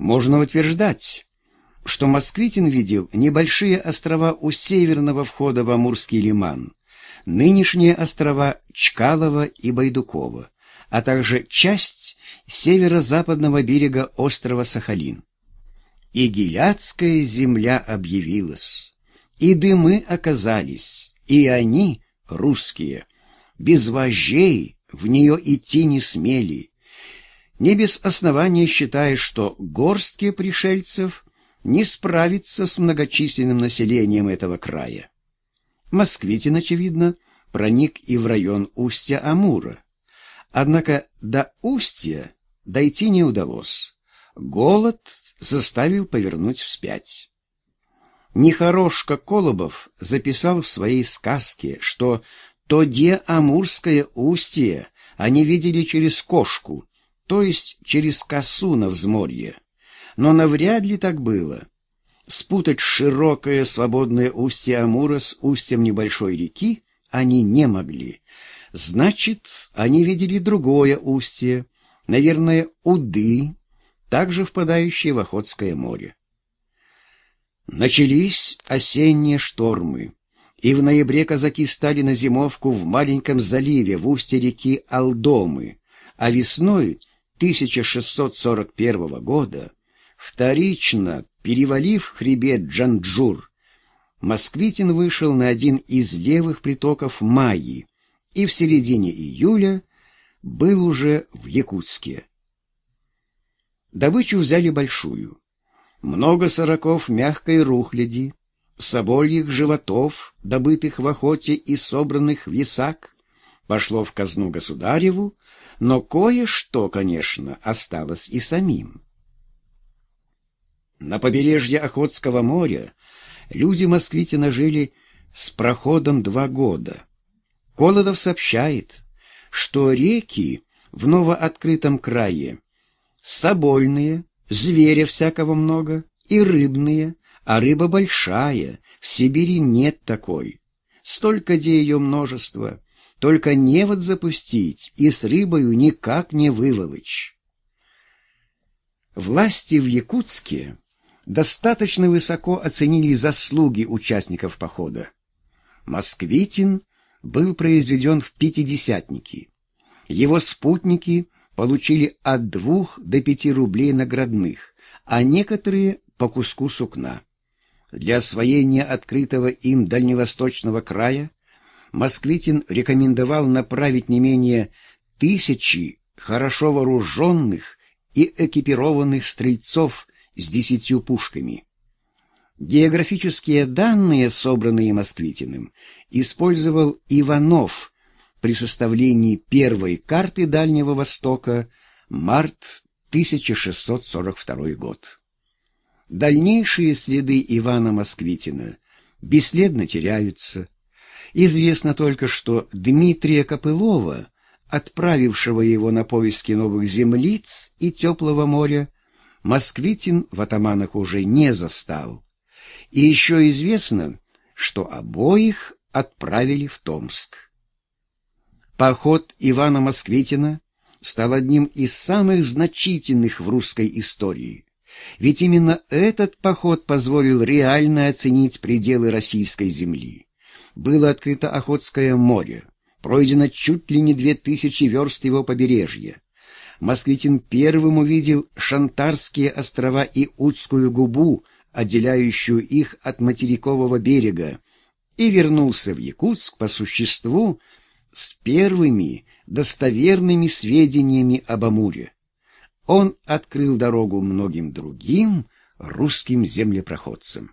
Можно утверждать, что москвитин видел небольшие острова у северного входа в Амурский лиман, нынешние острова Чкалова и Байдукова, а также часть северо-западного берега острова Сахалин. И Гиляцкая земля объявилась, и дымы оказались, и они, русские, без вожжей в нее идти не смели. Не без основания считая, что горстки пришельцев не справится с многочисленным населением этого края. Москвитин, очевидно, проник и в район устья Амура. Однако до устья дойти не удалось. Голод заставил повернуть вспять. Нехорошка Колобов записал в своей сказке, что то где Амурское устье они видели через кошку, то есть через косу на взморье. Но навряд ли так было. Спутать широкое свободное устье Амура с устьем небольшой реки они не могли. Значит, они видели другое устье, наверное, Уды, также впадающее в Охотское море. Начались осенние штормы, и в ноябре казаки стали на зимовку в маленьком заливе в устье реки Алдомы, а весной 1641 года, вторично перевалив хребет Джугджур, Москвитин вышел на один из левых притоков Маи и в середине июля был уже в Якутске. Добычу взяли большую. Много сороков мягкой рухляди, собольих животов, добытых в охоте и собранных в ясак, пошло в казну государеву, но кое-что, конечно, осталось и самим. На побережье Охотского моря люди Москвитина жили с проходом два года. Колодов сообщает, что реки в новооткрытом крае собольные, зверя всякого много, и рыбные, а рыба большая, в Сибири нет такой. Столько где ее множество, только невод запустить и с рыбою никак не выволочь. Власти в Якутске достаточно высоко оценили заслуги участников похода. Москвитин был произведен в пятидесятники. Его спутники получили от двух до пяти рублей наградных, а некоторые по куску сукна. Для освоения открытого им дальневосточного края Москвитин рекомендовал направить не менее тысячи хорошо вооруженных и экипированных стрельцов с десятью пушками. Географические данные, собранные Москвитиным, использовал Иванов при составлении первой карты Дальнего Востока март 1642 год. Дальнейшие следы Ивана Москвитина бесследно теряются. Известно только, что Дмитрия Копылова, отправившего его на поиски новых землиц и теплого моря, Москвитин в атаманах уже не застал. И еще известно, что обоих отправили в Томск. Поход Ивана Москвитина стал одним из самых значительных в русской истории. Ведь именно этот поход позволил реально оценить пределы российской земли. Было открыто Охотское море, пройдено чуть ли не две тысячи верст его побережья. Москвитин первым увидел Шантарские острова и Удскую губу, отделяющую их от материкового берега, и вернулся в Якутск по существу с первыми достоверными сведениями об Амуре. Он открыл дорогу многим другим русским землепроходцам.